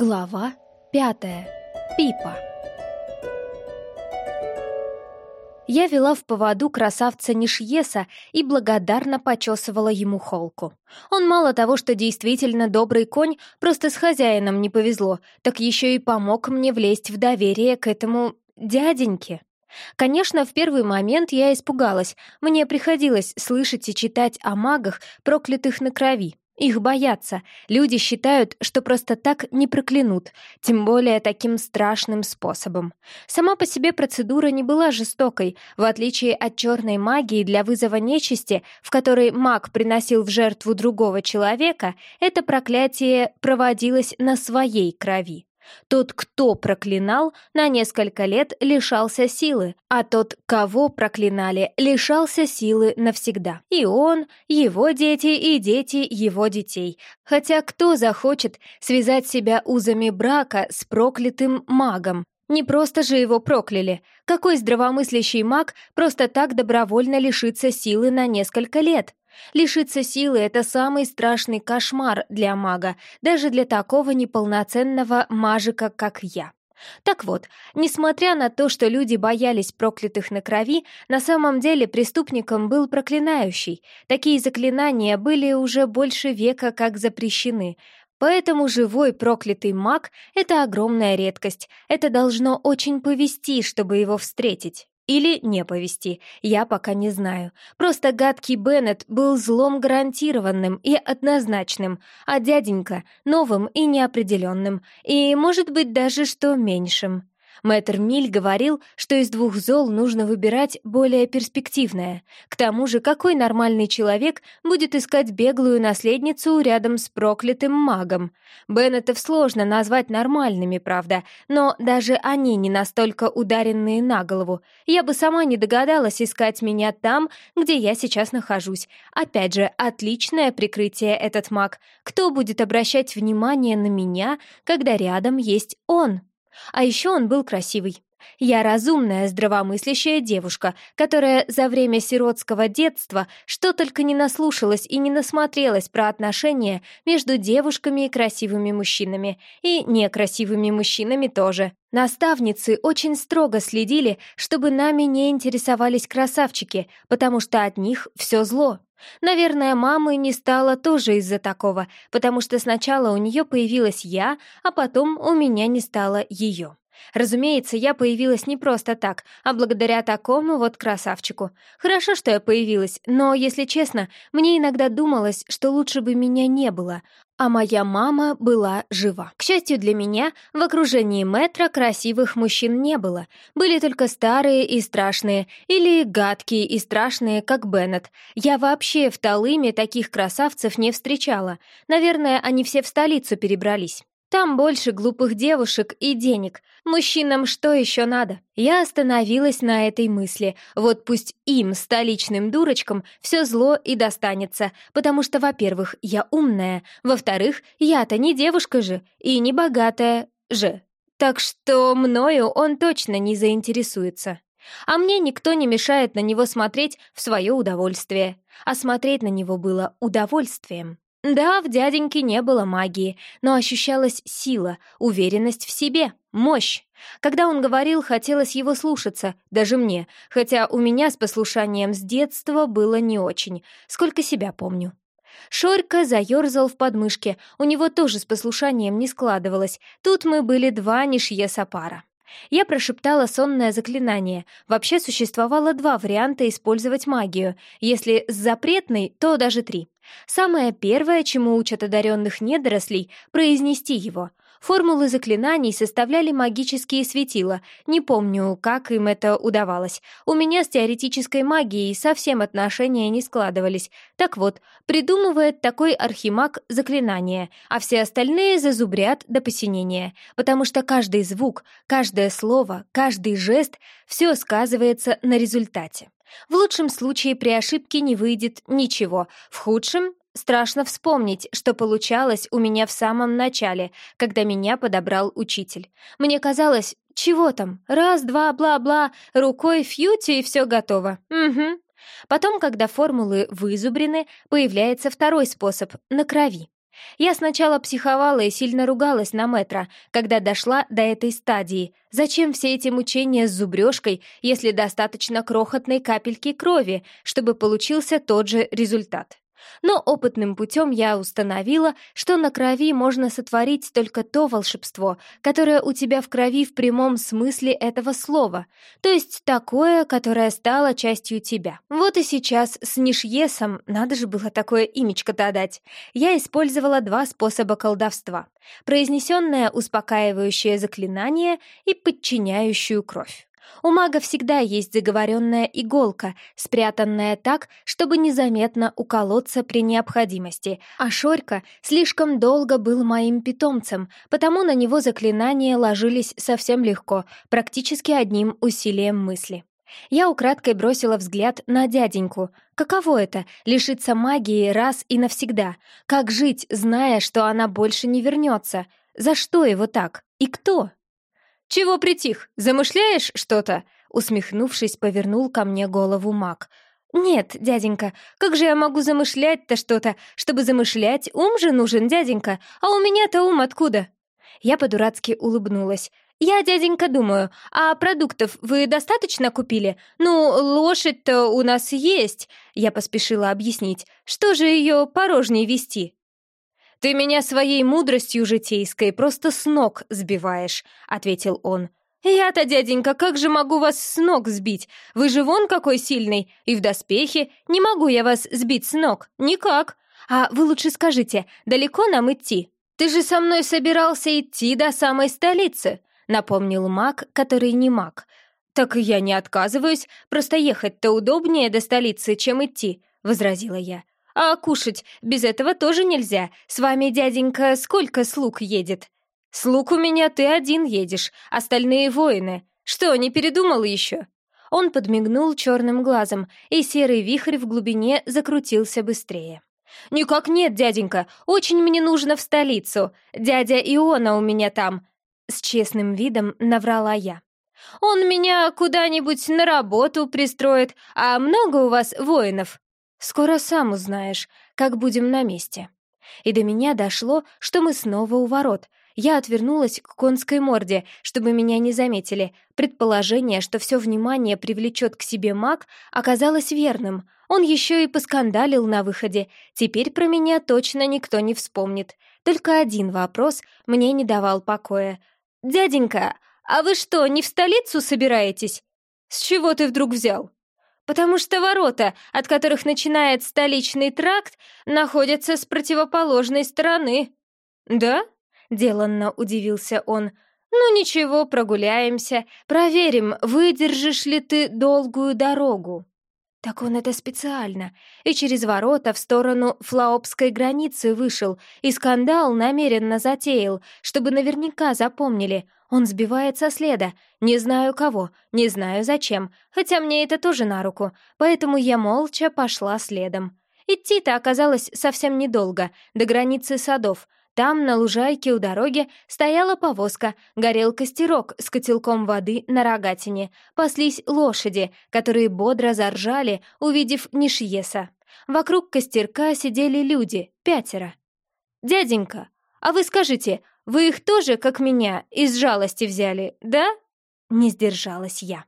Глава пятая. Пипа. Я вела в поводу красавца Нишьеса и благодарно почесывала ему холку. Он мало того, что действительно добрый конь, просто с хозяином не повезло, так еще и помог мне влезть в доверие к этому дяденьке. Конечно, в первый момент я испугалась. Мне приходилось слышать и читать о магах, проклятых на крови. Их боятся. Люди считают, что просто так не проклянут, тем более таким страшным способом. Сама по себе процедура не была жестокой, в отличие от черной магии для вызова нечисти, в которой маг приносил в жертву другого человека, это проклятие проводилось на своей крови. Тот, кто проклинал, на несколько лет лишался силы, а тот, кого проклинали, лишался силы навсегда. И он, его дети и дети его детей. Хотя кто захочет связать себя узами брака с проклятым магом? Не просто же его прокляли. Какой здравомыслящий маг просто так добровольно лишится силы на несколько лет? Лишиться силы — это самый страшный кошмар для мага, даже для такого неполноценного мажика, как я. Так вот, несмотря на то, что люди боялись проклятых на крови, на самом деле преступником был проклинающий. Такие заклинания были уже больше века как запрещены. Поэтому живой проклятый маг — это огромная редкость. Это должно очень повести, чтобы его встретить. Или не повести, я пока не знаю. Просто гадкий Беннет был злом гарантированным и однозначным, а дяденька — новым и неопределенным, и, может быть, даже что меньшим. Мэтр Миль говорил, что из двух зол нужно выбирать более перспективное. К тому же, какой нормальный человек будет искать беглую наследницу рядом с проклятым магом? Беннетов сложно назвать нормальными, правда, но даже они не настолько ударенные на голову. Я бы сама не догадалась искать меня там, где я сейчас нахожусь. Опять же, отличное прикрытие этот маг. Кто будет обращать внимание на меня, когда рядом есть он? А еще он был красивый. Я разумная, здравомыслящая девушка, которая за время сиротского детства что только не наслушалась и не насмотрелась про отношения между девушками и красивыми мужчинами, и некрасивыми мужчинами тоже. Наставницы очень строго следили, чтобы нами не интересовались красавчики, потому что от них все зло. Наверное, мамы не стало тоже из-за такого, потому что сначала у нее появилась я, а потом у меня не стало ее. Разумеется, я появилась не просто так, а благодаря такому вот красавчику. Хорошо, что я появилась, но, если честно, мне иногда думалось, что лучше бы меня не было, а моя мама была жива. К счастью для меня, в окружении метра красивых мужчин не было. Были только старые и страшные, или гадкие и страшные, как Беннет. Я вообще в Талыме таких красавцев не встречала. Наверное, они все в столицу перебрались. Там больше глупых девушек и денег. Мужчинам что еще надо? Я остановилась на этой мысли. Вот пусть им, столичным дурочкам, все зло и достанется. Потому что, во-первых, я умная. Во-вторых, я-то не девушка же. И не богатая же. Так что мною он точно не заинтересуется. А мне никто не мешает на него смотреть в свое удовольствие. А смотреть на него было удовольствием. Да, в дяденьке не было магии, но ощущалась сила, уверенность в себе, мощь. Когда он говорил, хотелось его слушаться, даже мне, хотя у меня с послушанием с детства было не очень, сколько себя помню. Шорька заерзал в подмышке, у него тоже с послушанием не складывалось. Тут мы были два нишье сапара. Я прошептала сонное заклинание. Вообще существовало два варианта использовать магию. Если с запретной, то даже три. Самое первое, чему учат одаренных недорослей, произнести его. Формулы заклинаний составляли магические светила. Не помню, как им это удавалось. У меня с теоретической магией совсем отношения не складывались. Так вот, придумывает такой архимаг заклинание, а все остальные зазубрят до посинения. Потому что каждый звук, каждое слово, каждый жест — все сказывается на результате. В лучшем случае при ошибке не выйдет ничего, в худшем Страшно вспомнить, что получалось у меня в самом начале, когда меня подобрал учитель. Мне казалось, чего там, раз, два, бла-бла, рукой фьюти и все готово. Угу. Потом, когда формулы вызубрены, появляется второй способ — на крови. Я сначала психовала и сильно ругалась на метро, когда дошла до этой стадии. Зачем все эти мучения с зубрежкой, если достаточно крохотной капельки крови, чтобы получился тот же результат? Но опытным путем я установила, что на крови можно сотворить только то волшебство, которое у тебя в крови в прямом смысле этого слова, то есть такое, которое стало частью тебя. Вот и сейчас с Нишьесом, надо же было такое имечко-то дать, я использовала два способа колдовства — произнесенное успокаивающее заклинание и подчиняющую кровь. У мага всегда есть заговоренная иголка, спрятанная так, чтобы незаметно уколоться при необходимости, а Шорька слишком долго был моим питомцем, потому на него заклинания ложились совсем легко, практически одним усилием мысли. Я украдкой бросила взгляд на дяденьку. Каково это — лишиться магии раз и навсегда? Как жить, зная, что она больше не вернется? За что его так? И кто? «Чего притих? Замышляешь что-то?» Усмехнувшись, повернул ко мне голову маг. «Нет, дяденька, как же я могу замышлять-то что-то? Чтобы замышлять, ум же нужен, дяденька, а у меня-то ум откуда?» Я по-дурацки улыбнулась. «Я, дяденька, думаю, а продуктов вы достаточно купили? Ну, лошадь-то у нас есть!» Я поспешила объяснить. «Что же ее порожней вести?» «Ты меня своей мудростью житейской просто с ног сбиваешь», — ответил он. «Я-то, дяденька, как же могу вас с ног сбить? Вы же вон какой сильный, и в доспехе. Не могу я вас сбить с ног, никак. А вы лучше скажите, далеко нам идти? Ты же со мной собирался идти до самой столицы», — напомнил маг, который не маг. «Так я не отказываюсь, просто ехать-то удобнее до столицы, чем идти», — возразила я. А кушать без этого тоже нельзя. С вами, дяденька, сколько слуг едет? Слуг у меня ты один едешь, остальные воины. Что, не передумал еще?» Он подмигнул черным глазом, и серый вихрь в глубине закрутился быстрее. «Никак нет, дяденька, очень мне нужно в столицу. Дядя Иона у меня там». С честным видом наврала я. «Он меня куда-нибудь на работу пристроит, а много у вас воинов?» Скоро сам узнаешь, как будем на месте. И до меня дошло, что мы снова у ворот. Я отвернулась к конской морде, чтобы меня не заметили. Предположение, что все внимание привлечет к себе маг, оказалось верным. Он еще и поскандалил на выходе. Теперь про меня точно никто не вспомнит. Только один вопрос мне не давал покоя. «Дяденька, а вы что, не в столицу собираетесь?» «С чего ты вдруг взял?» Потому что ворота, от которых начинает столичный тракт, находятся с противоположной стороны». «Да?» — деланно удивился он. «Ну ничего, прогуляемся, проверим, выдержишь ли ты долгую дорогу». Так он это специально. И через ворота в сторону флаопской границы вышел, и скандал намеренно затеял, чтобы наверняка запомнили. Он сбивает со следа. Не знаю кого, не знаю зачем, хотя мне это тоже на руку, поэтому я молча пошла следом. Идти-то оказалось совсем недолго, до границы садов, там, на лужайке у дороги, стояла повозка, горел костерок с котелком воды на рогатине, паслись лошади, которые бодро заржали, увидев Нишьеса. Вокруг костерка сидели люди, пятеро. «Дяденька, а вы скажите, вы их тоже, как меня, из жалости взяли, да?» Не сдержалась я.